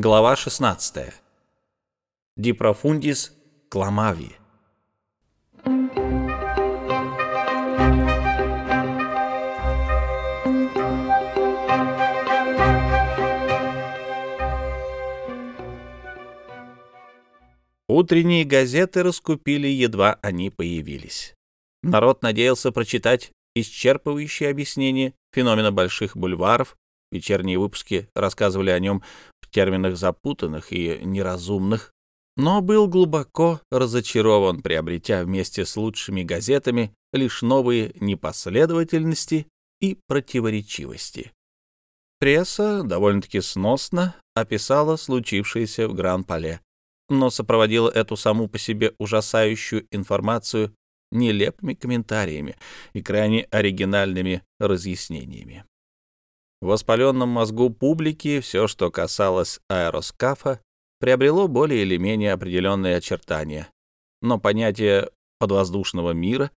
Глава 16. Дипрофундис Кламави. Утренние газеты раскупили, едва они появились. Народ надеялся прочитать исчерпывающее объяснение феномена больших бульваров. Вечерние выпуски рассказывали о нем в терминах запутанных и неразумных, но был глубоко разочарован, приобретя вместе с лучшими газетами лишь новые непоследовательности и противоречивости. Пресса довольно-таки сносно описала случившееся в Гран-Пале, но сопроводила эту саму по себе ужасающую информацию нелепыми комментариями и крайне оригинальными разъяснениями. В воспаленном мозгу публики все, что касалось аэроскафа, приобрело более или менее определенные очертания, но понятие подвоздушного мира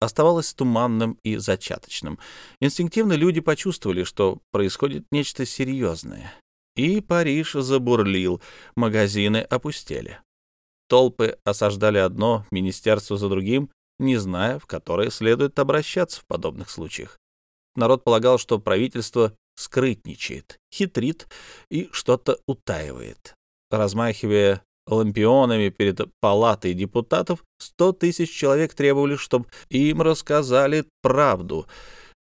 оставалось туманным и зачаточным. Инстинктивно люди почувствовали, что происходит нечто серьезное. И Париж забурлил, магазины опустели. Толпы осаждали одно министерство за другим, не зная, в которое следует обращаться в подобных случаях. Народ полагал, что правительство скрытничает, хитрит и что-то утаивает. Размахивая лампионами перед палатой депутатов, сто тысяч человек требовали, чтобы им рассказали правду.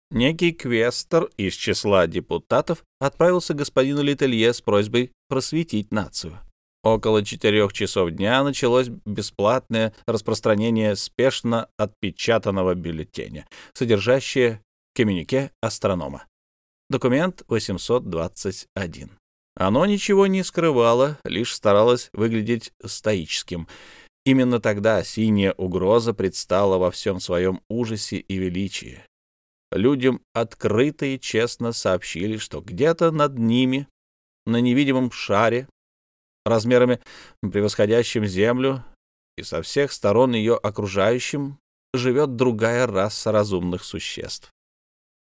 Некий квестер из числа депутатов отправился к господину Летелье с просьбой просветить нацию. Около четырех часов дня началось бесплатное распространение спешно отпечатанного бюллетеня, содержащее коммюнике астронома. Документ 821. Оно ничего не скрывало, лишь старалось выглядеть стоическим. Именно тогда синяя угроза предстала во всем своем ужасе и величии. Людям открыто и честно сообщили, что где-то над ними, на невидимом шаре, размерами превосходящим Землю и со всех сторон ее окружающим, живет другая раса разумных существ.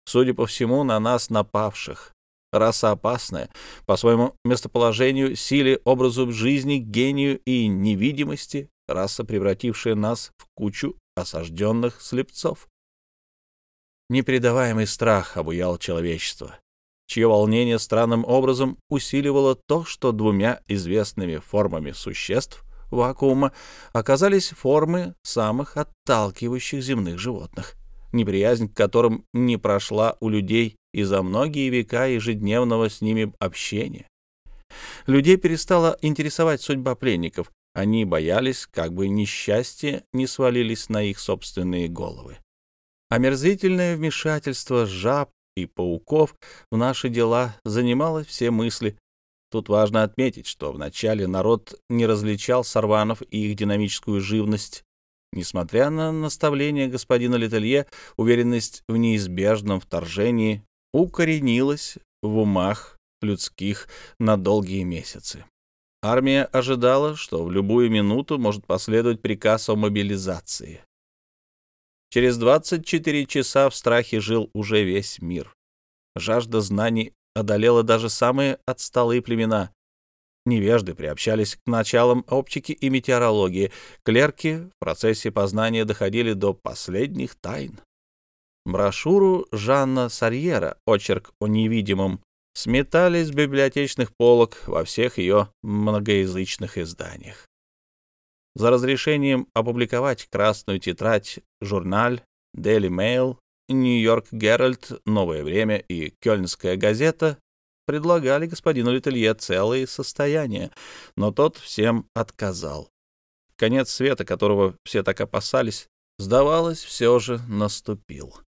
Судя по всему, на нас напавших. Раса опасная, по своему местоположению, силе, образу жизни, гению и невидимости, раса, превратившая нас в кучу осажденных слепцов. Непередаваемый страх обуял человечество чье волнение странным образом усиливало то, что двумя известными формами существ вакуума оказались формы самых отталкивающих земных животных, неприязнь к которым не прошла у людей и за многие века ежедневного с ними общения. Людей перестала интересовать судьба пленников, они боялись, как бы несчастье не свалились на их собственные головы. Омерзительное вмешательство жаб и пауков в наши дела занимало все мысли. Тут важно отметить, что вначале народ не различал сорванов и их динамическую живность. Несмотря на наставление господина Летелье, уверенность в неизбежном вторжении укоренилась в умах людских на долгие месяцы. Армия ожидала, что в любую минуту может последовать приказ о мобилизации. Через 24 часа в страхе жил уже весь мир. Жажда знаний одолела даже самые отсталые племена. Невежды приобщались к началам оптики и метеорологии. Клерки в процессе познания доходили до последних тайн. Брошюру Жанна Сарьера «Очерк о невидимом» сметали с библиотечных полок во всех ее многоязычных изданиях за разрешением опубликовать красную тетрадь журналь Daily Mail, Нью-Йорк Геральт, Новое время и Кёльнская газета предлагали господину Летелье целые состояния, но тот всем отказал. Конец света, которого все так опасались, сдавалось, все же наступил.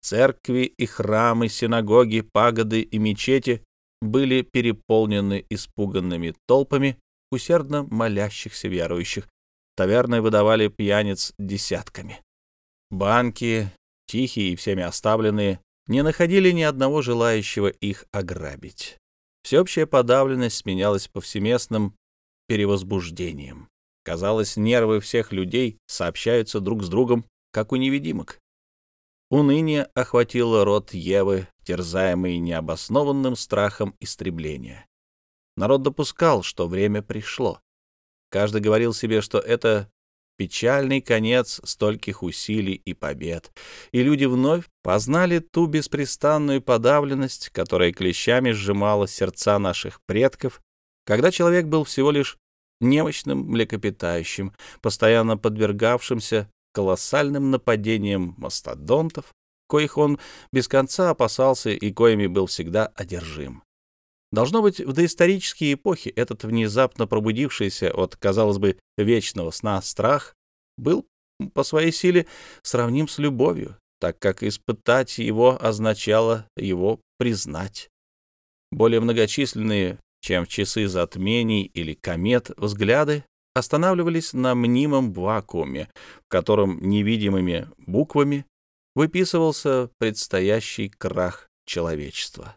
Церкви и храмы, синагоги, пагоды и мечети были переполнены испуганными толпами усердно молящихся верующих. Таверны выдавали пьяниц десятками. Банки, тихие и всеми оставленные, не находили ни одного желающего их ограбить. Всеобщая подавленность сменялась повсеместным перевозбуждением. Казалось, нервы всех людей сообщаются друг с другом, как у невидимок. Уныние охватило рот Евы, терзаемый необоснованным страхом истребления. Народ допускал, что время пришло. Каждый говорил себе, что это печальный конец стольких усилий и побед, и люди вновь познали ту беспрестанную подавленность, которая клещами сжимала сердца наших предков, когда человек был всего лишь немощным млекопитающим, постоянно подвергавшимся колоссальным нападениям мастодонтов, коих он без конца опасался и коими был всегда одержим. Должно быть, в доисторические эпохи этот внезапно пробудившийся от, казалось бы, вечного сна страх был по своей силе сравним с любовью, так как испытать его означало его признать. Более многочисленные, чем в часы затмений или комет, взгляды останавливались на мнимом вакууме, в котором невидимыми буквами выписывался предстоящий крах человечества.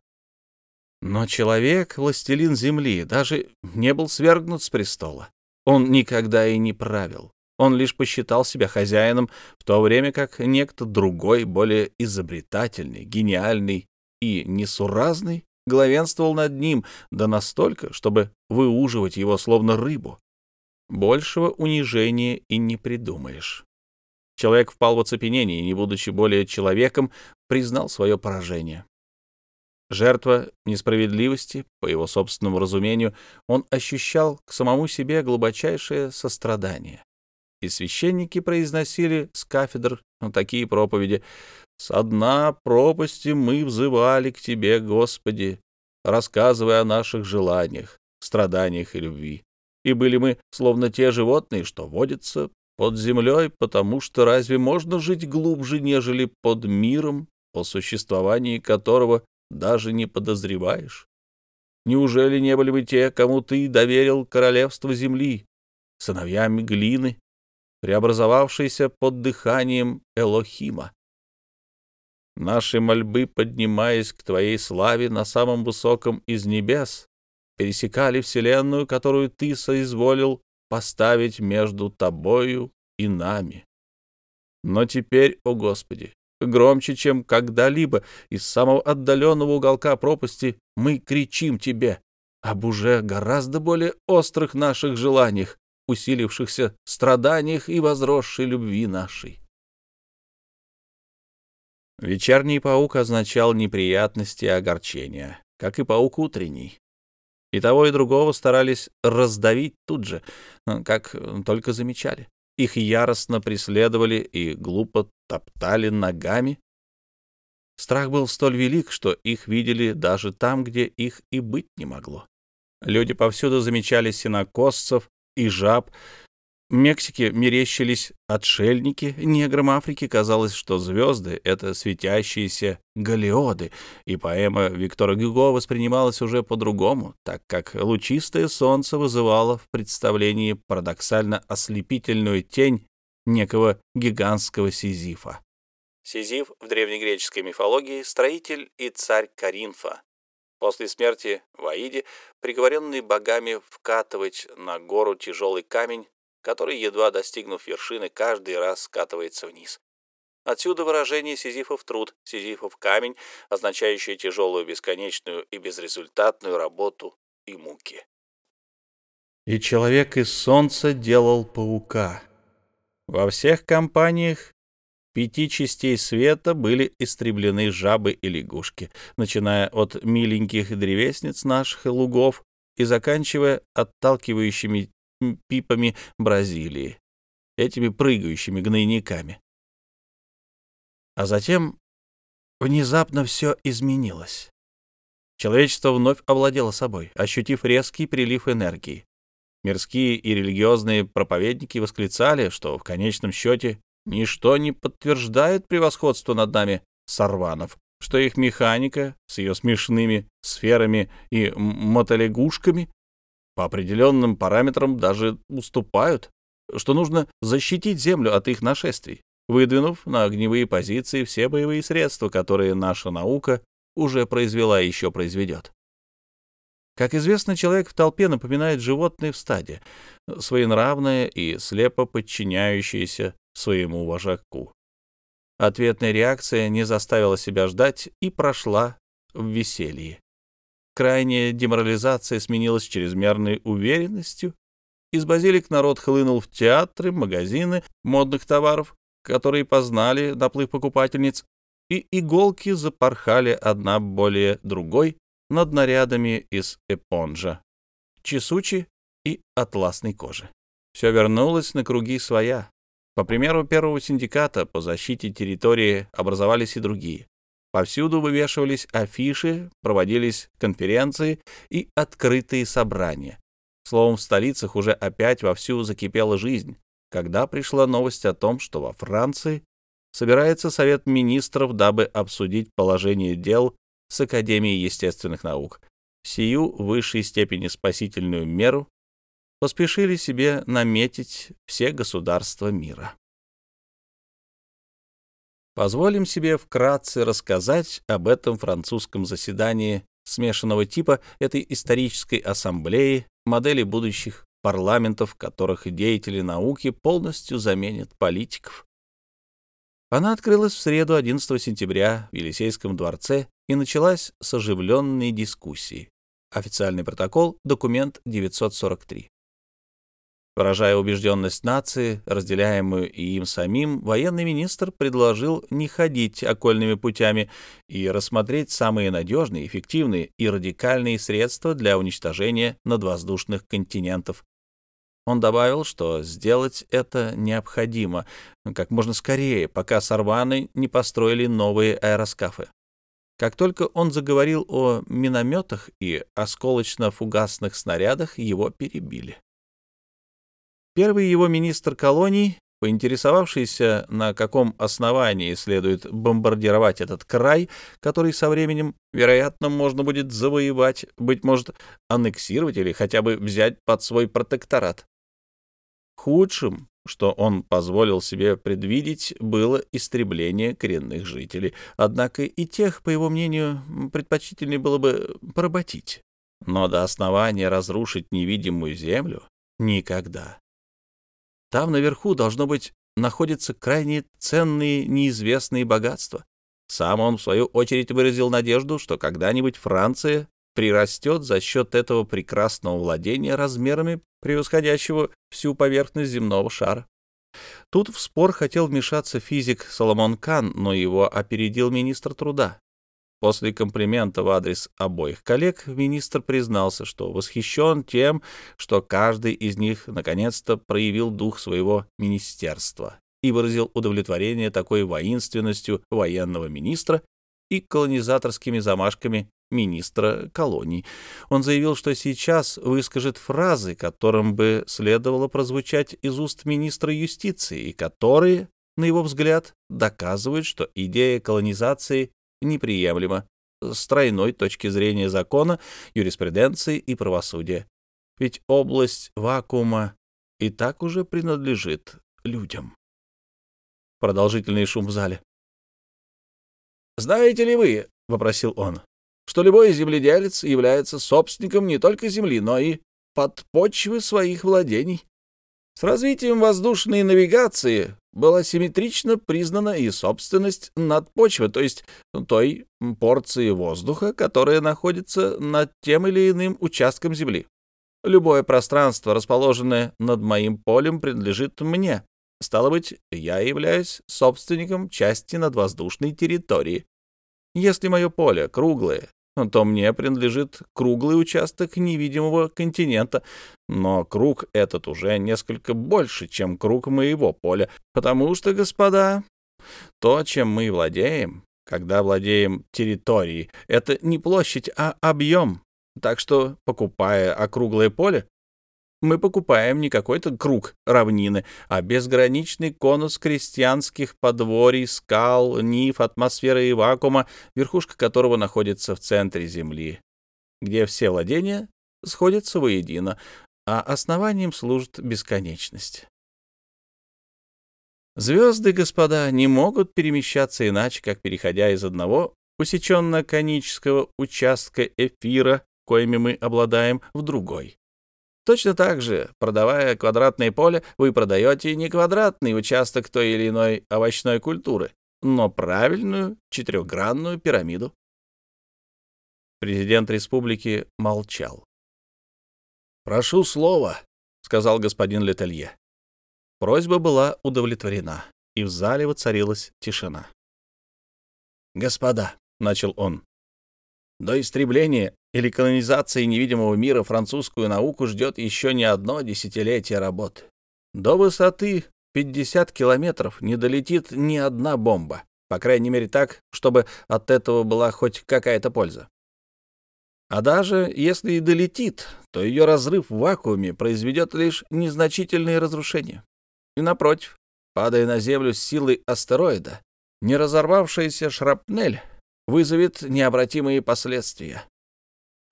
Но человек, властелин земли, даже не был свергнут с престола. Он никогда и не правил. Он лишь посчитал себя хозяином, в то время как некто другой, более изобретательный, гениальный и несуразный, главенствовал над ним, да настолько, чтобы выуживать его словно рыбу. Большего унижения и не придумаешь. Человек впал в оцепенение и, не будучи более человеком, признал свое поражение. Жертва несправедливости, по его собственному разумению, он ощущал к самому себе глубочайшее сострадание. И священники произносили с кафедр ну, такие проповеди «Со дна пропасти мы взывали к Тебе, Господи, рассказывая о наших желаниях, страданиях и любви. И были мы словно те животные, что водятся под землей, потому что разве можно жить глубже, нежели под миром, о существовании которого даже не подозреваешь? Неужели не были бы те, кому ты доверил королевство земли, сыновьями глины, преобразовавшейся под дыханием Элохима? Наши мольбы, поднимаясь к твоей славе на самом высоком из небес, пересекали вселенную, которую ты соизволил поставить между тобою и нами. Но теперь, о Господи, громче, чем когда-либо, из самого отдаленного уголка пропасти мы кричим Тебе об уже гораздо более острых наших желаниях, усилившихся страданиях и возросшей любви нашей. Вечерний паук означал неприятности и огорчения, как и паук утренний. И того, и другого старались раздавить тут же, как только замечали. Их яростно преследовали и глупо топтали ногами. Страх был столь велик, что их видели даже там, где их и быть не могло. Люди повсюду замечали синокосцев и жаб, Мексике мерещились отшельники, неграм Африки казалось, что звезды — это светящиеся галеоды, и поэма Виктора Гюго воспринималась уже по-другому, так как лучистое солнце вызывало в представлении парадоксально ослепительную тень некого гигантского Сизифа. Сизиф в древнегреческой мифологии — строитель и царь Каринфа. После смерти Ваиди, приговоренный богами вкатывать на гору тяжелый камень, который, едва достигнув вершины, каждый раз скатывается вниз. Отсюда выражение «сизифов труд», «сизифов камень», означающее тяжелую, бесконечную и безрезультатную работу и муки. И человек из солнца делал паука. Во всех компаниях пяти частей света были истреблены жабы и лягушки, начиная от миленьких древесниц наших лугов и заканчивая отталкивающими пипами Бразилии, этими прыгающими гнойниками. А затем внезапно все изменилось. Человечество вновь овладело собой, ощутив резкий прилив энергии. Мирские и религиозные проповедники восклицали, что в конечном счете ничто не подтверждает превосходство над нами сорванов, что их механика с ее смешными сферами и мотолегушками по определенным параметрам даже уступают, что нужно защитить Землю от их нашествий, выдвинув на огневые позиции все боевые средства, которые наша наука уже произвела и еще произведет. Как известно, человек в толпе напоминает животное в стаде, своенравное и слепо подчиняющееся своему вожаку. Ответная реакция не заставила себя ждать и прошла в веселье. Крайняя деморализация сменилась чрезмерной уверенностью. Из базилик народ хлынул в театры, магазины модных товаров, которые познали наплыв покупательниц, и иголки запорхали одна более другой над нарядами из эпонжа, чесучи и атласной кожи. Все вернулось на круги своя. По примеру первого синдиката по защите территории образовались и другие. Повсюду вывешивались афиши, проводились конференции и открытые собрания. Словом, в столицах уже опять вовсю закипела жизнь, когда пришла новость о том, что во Франции собирается Совет министров, дабы обсудить положение дел с Академией естественных наук. Сию высшей степени спасительную меру поспешили себе наметить все государства мира. Позволим себе вкратце рассказать об этом французском заседании смешанного типа этой исторической ассамблеи, модели будущих парламентов, которых деятели науки полностью заменят политиков. Она открылась в среду 11 сентября в Елисейском дворце и началась с оживленной дискуссии. Официальный протокол, документ 943. Выражая убежденность нации, разделяемую и им самим, военный министр предложил не ходить окольными путями и рассмотреть самые надежные, эффективные и радикальные средства для уничтожения надвоздушных континентов. Он добавил, что сделать это необходимо как можно скорее, пока сорваны не построили новые аэроскафы. Как только он заговорил о минометах и осколочно-фугасных снарядах, его перебили. Первый его министр колоний, поинтересовавшийся, на каком основании следует бомбардировать этот край, который со временем, вероятно, можно будет завоевать, быть может, аннексировать или хотя бы взять под свой протекторат. Худшим, что он позволил себе предвидеть, было истребление коренных жителей, однако и тех, по его мнению, предпочтительнее было бы поработить. Но до основания разрушить невидимую землю — никогда. Там наверху, должно быть, находятся крайне ценные неизвестные богатства. Сам он, в свою очередь, выразил надежду, что когда-нибудь Франция прирастет за счет этого прекрасного владения размерами, превосходящего всю поверхность земного шара. Тут в спор хотел вмешаться физик Соломон Кан, но его опередил министр труда. После комплимента в адрес обоих коллег министр признался, что восхищен тем, что каждый из них наконец-то проявил дух своего министерства и выразил удовлетворение такой воинственностью военного министра и колонизаторскими замашками министра колоний. Он заявил, что сейчас выскажет фразы, которым бы следовало прозвучать из уст министра юстиции, и которые, на его взгляд, доказывают, что идея колонизации неприемлемо с тройной точки зрения закона, юриспруденции и правосудия. Ведь область вакуума и так уже принадлежит людям. Продолжительный шум в зале. «Знаете ли вы, — вопросил он, — что любой земледелец является собственником не только земли, но и подпочвы своих владений? С развитием воздушной навигации была симметрично признана и собственность над почвой, то есть той порции воздуха, которая находится над тем или иным участком земли. Любое пространство, расположенное над моим полем, принадлежит мне. Стало быть, я являюсь собственником части надвоздушной территории. Если мое поле круглое то мне принадлежит круглый участок невидимого континента, но круг этот уже несколько больше, чем круг моего поля, потому что, господа, то, чем мы владеем, когда владеем территорией, это не площадь, а объем. Так что, покупая округлое поле, мы покупаем не какой-то круг равнины, а безграничный конус крестьянских подворий, скал, нив, атмосферы и вакуума, верхушка которого находится в центре Земли, где все владения сходятся воедино, а основанием служит бесконечность. Звезды, господа, не могут перемещаться иначе, как переходя из одного усеченно-конического участка эфира, коими мы обладаем, в другой. Точно так же, продавая квадратное поле, вы продаете не квадратный участок той или иной овощной культуры, но правильную четырехгранную пирамиду. Президент республики молчал. «Прошу слова», — сказал господин Летелье. Просьба была удовлетворена, и в зале воцарилась тишина. «Господа», — начал он, — «до истребления или колонизации невидимого мира французскую науку ждет еще не одно десятилетие работы. До высоты 50 километров не долетит ни одна бомба, по крайней мере так, чтобы от этого была хоть какая-то польза. А даже если и долетит, то ее разрыв в вакууме произведет лишь незначительные разрушения. И напротив, падая на Землю с силой астероида, не разорвавшаяся шрапнель вызовет необратимые последствия.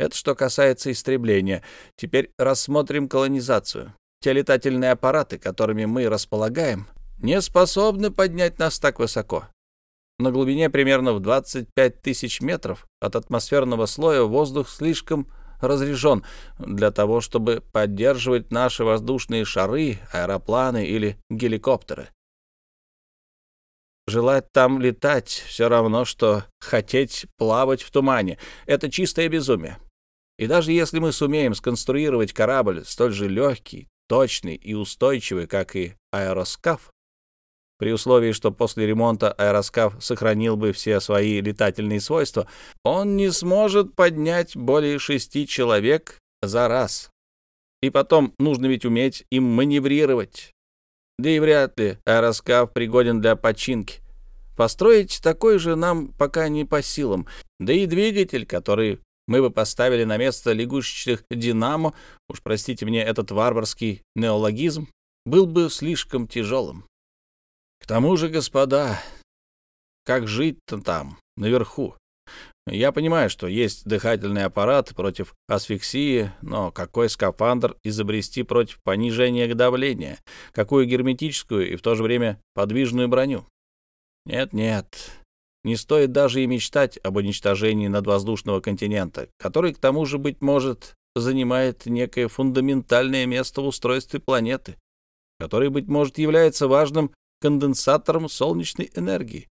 Это что касается истребления. Теперь рассмотрим колонизацию. Те летательные аппараты, которыми мы располагаем, не способны поднять нас так высоко. На глубине примерно в 25 тысяч метров от атмосферного слоя воздух слишком разрежен для того, чтобы поддерживать наши воздушные шары, аэропланы или геликоптеры. Желать там летать все равно, что хотеть плавать в тумане. Это чистое безумие. И даже если мы сумеем сконструировать корабль столь же легкий, точный и устойчивый, как и аэроскаф, при условии, что после ремонта аэроскаф сохранил бы все свои летательные свойства, он не сможет поднять более шести человек за раз. И потом нужно ведь уметь им маневрировать. Да и вряд ли аэроскаф пригоден для починки. Построить такой же нам пока не по силам. Да и двигатель, который мы бы поставили на место лягушечных «Динамо», уж простите мне этот варварский неологизм, был бы слишком тяжелым. К тому же, господа, как жить-то там, наверху? Я понимаю, что есть дыхательный аппарат против асфиксии, но какой скафандр изобрести против понижения давления? Какую герметическую и в то же время подвижную броню? Нет-нет, не стоит даже и мечтать об уничтожении надвоздушного континента, который, к тому же, быть может, занимает некое фундаментальное место в устройстве планеты, который, быть может, является важным конденсатором солнечной энергии,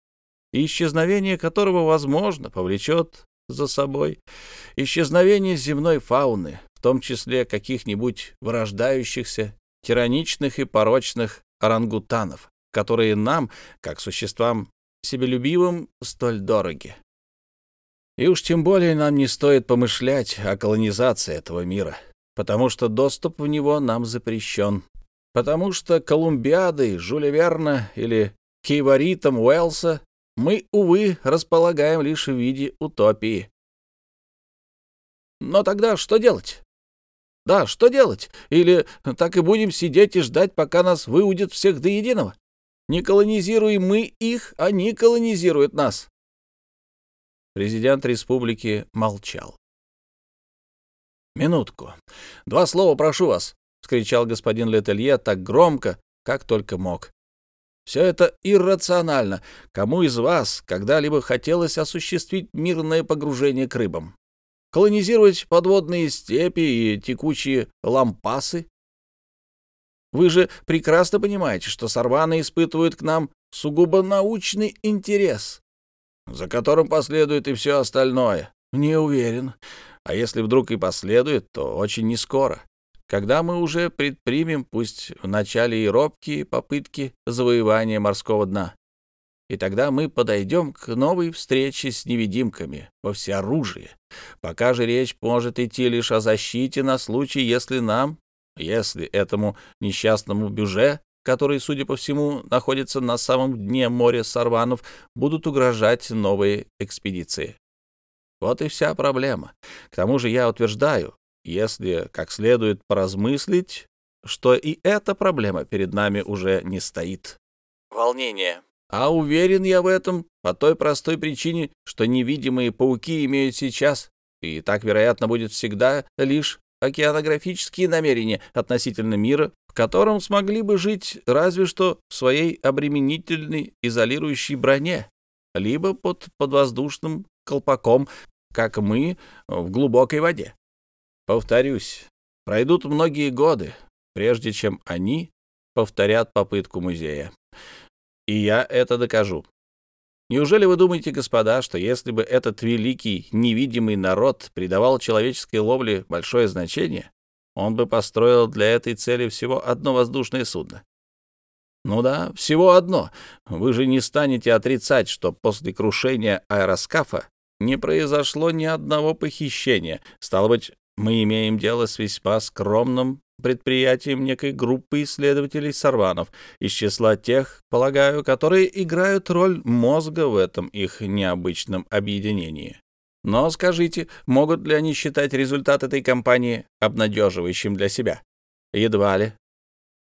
и исчезновение которого, возможно, повлечет за собой исчезновение земной фауны, в том числе каких-нибудь вырождающихся, тираничных и порочных орангутанов, которые нам, как существам себелюбивым, столь дороги. И уж тем более нам не стоит помышлять о колонизации этого мира, потому что доступ в него нам запрещен, потому что Колумбиадой Жюля Верна или Кейворитом Уэллса мы, увы, располагаем лишь в виде утопии. Но тогда что делать? Да, что делать? Или так и будем сидеть и ждать, пока нас выудят всех до единого? Не колонизируем мы их, они колонизируют нас. Президент республики молчал. «Минутку. Два слова прошу вас. — вскричал господин Летелье так громко, как только мог. «Все это иррационально. Кому из вас когда-либо хотелось осуществить мирное погружение к рыбам? Колонизировать подводные степи и текучие лампасы? Вы же прекрасно понимаете, что сорваны испытывают к нам сугубо научный интерес, за которым последует и все остальное. Не уверен. А если вдруг и последует, то очень нескоро когда мы уже предпримем, пусть вначале и робкие попытки завоевания морского дна. И тогда мы подойдем к новой встрече с невидимками во всеоружие. Пока же речь может идти лишь о защите на случай, если нам, если этому несчастному бюже, который, судя по всему, находится на самом дне моря Сарванов, будут угрожать новые экспедиции. Вот и вся проблема. К тому же я утверждаю, если как следует поразмыслить, что и эта проблема перед нами уже не стоит. Волнение. А уверен я в этом по той простой причине, что невидимые пауки имеют сейчас, и так, вероятно, будет всегда, лишь океанографические намерения относительно мира, в котором смогли бы жить разве что в своей обременительной изолирующей броне, либо под подвоздушным колпаком, как мы в глубокой воде. Повторюсь, пройдут многие годы, прежде чем они повторят попытку музея. И я это докажу. Неужели вы думаете, господа, что если бы этот великий невидимый народ придавал человеческой ловле большое значение, он бы построил для этой цели всего одно воздушное судно? Ну да, всего одно. Вы же не станете отрицать, что после крушения аэроскафа не произошло ни одного похищения. Стало быть, мы имеем дело с весьма скромным предприятием некой группы исследователей-сорванов из числа тех, полагаю, которые играют роль мозга в этом их необычном объединении. Но скажите, могут ли они считать результат этой кампании обнадеживающим для себя? Едва ли.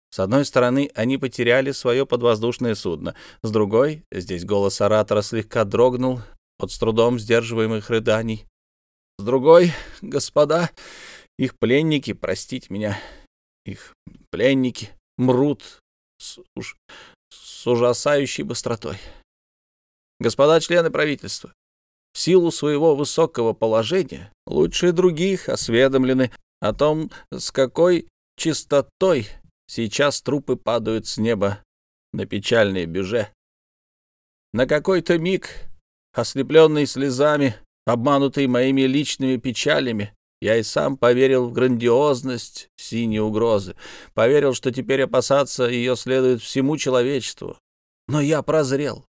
С одной стороны, они потеряли свое подвоздушное судно, с другой, здесь голос оратора слегка дрогнул от с трудом сдерживаемых рыданий, с другой, господа, их пленники, простите меня, их пленники мрут с, уж, с ужасающей быстротой. Господа члены правительства, в силу своего высокого положения лучшие других осведомлены о том, с какой чистотой сейчас трупы падают с неба на печальные бюже. На какой-то миг, ослепленный слезами, обманутый моими личными печалями, я и сам поверил в грандиозность синей угрозы, поверил, что теперь опасаться ее следует всему человечеству. Но я прозрел.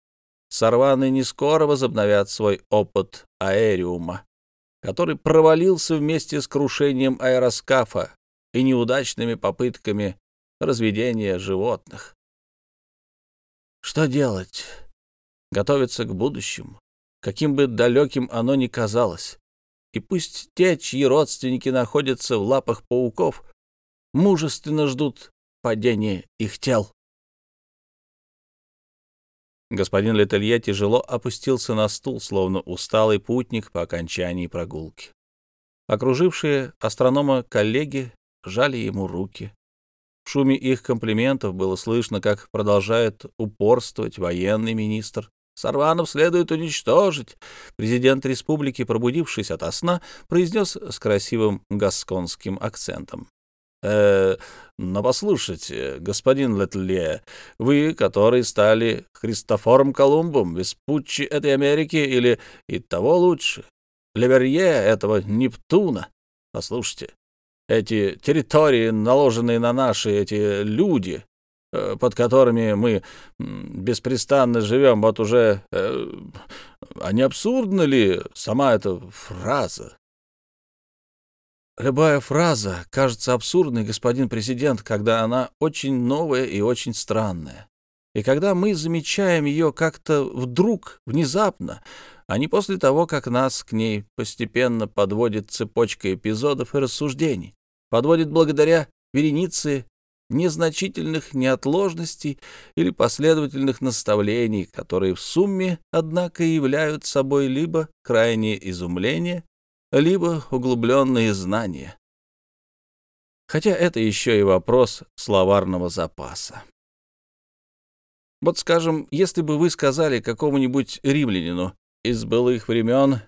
Сорваны не скоро возобновят свой опыт аэриума, который провалился вместе с крушением аэроскафа и неудачными попытками разведения животных. Что делать? Готовиться к будущему, каким бы далеким оно ни казалось. И пусть те, чьи родственники находятся в лапах пауков, мужественно ждут падения их тел. Господин Летелье тяжело опустился на стул, словно усталый путник по окончании прогулки. Окружившие астронома коллеги жали ему руки. В шуме их комплиментов было слышно, как продолжает упорствовать военный министр, Сарванов следует уничтожить. Президент республики, пробудившись ото сна, произнес с красивым гасконским акцентом. «Э, но послушайте, господин Летле, вы, который стали Христофором Колумбом, Веспуччи этой Америки или и того лучше, Леверье этого Нептуна, послушайте, эти территории, наложенные на наши эти люди, под которыми мы беспрестанно живем, вот уже... Э, а не абсурдна ли сама эта фраза? Любая фраза кажется абсурдной, господин президент, когда она очень новая и очень странная. И когда мы замечаем ее как-то вдруг, внезапно, а не после того, как нас к ней постепенно подводит цепочка эпизодов и рассуждений, подводит благодаря веренице незначительных неотложностей или последовательных наставлений, которые в сумме, однако, являют собой либо крайнее изумление, либо углубленные знания. Хотя это еще и вопрос словарного запаса. Вот, скажем, если бы вы сказали какому-нибудь римлянину из былых времен,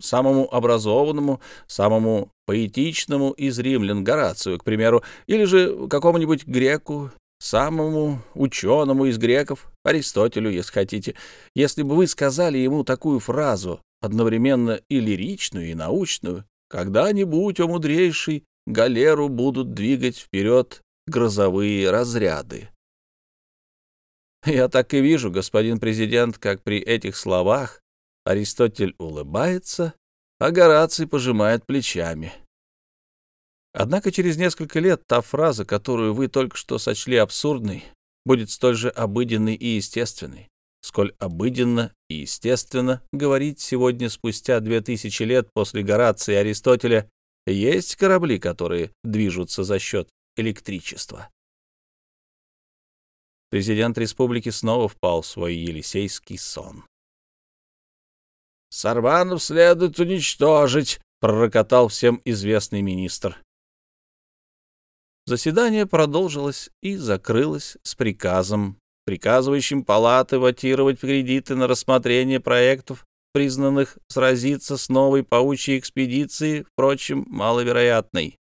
самому образованному, самому поэтичному из римлян Горацию, к примеру, или же какому-нибудь греку, самому ученому из греков, Аристотелю, если хотите, если бы вы сказали ему такую фразу, одновременно и лиричную, и научную, когда-нибудь, о мудрейший, галеру будут двигать вперед грозовые разряды. Я так и вижу, господин президент, как при этих словах Аристотель улыбается, а Гораций пожимает плечами. Однако через несколько лет та фраза, которую вы только что сочли абсурдной, будет столь же обыденной и естественной, сколь обыденно и естественно говорить сегодня спустя две тысячи лет после Горация и Аристотеля есть корабли, которые движутся за счет электричества. Президент республики снова впал в свой елисейский сон. «Сарванов следует уничтожить», — пророкотал всем известный министр. Заседание продолжилось и закрылось с приказом, приказывающим палаты ватировать кредиты на рассмотрение проектов, признанных сразиться с новой паучьей экспедицией, впрочем, маловероятной.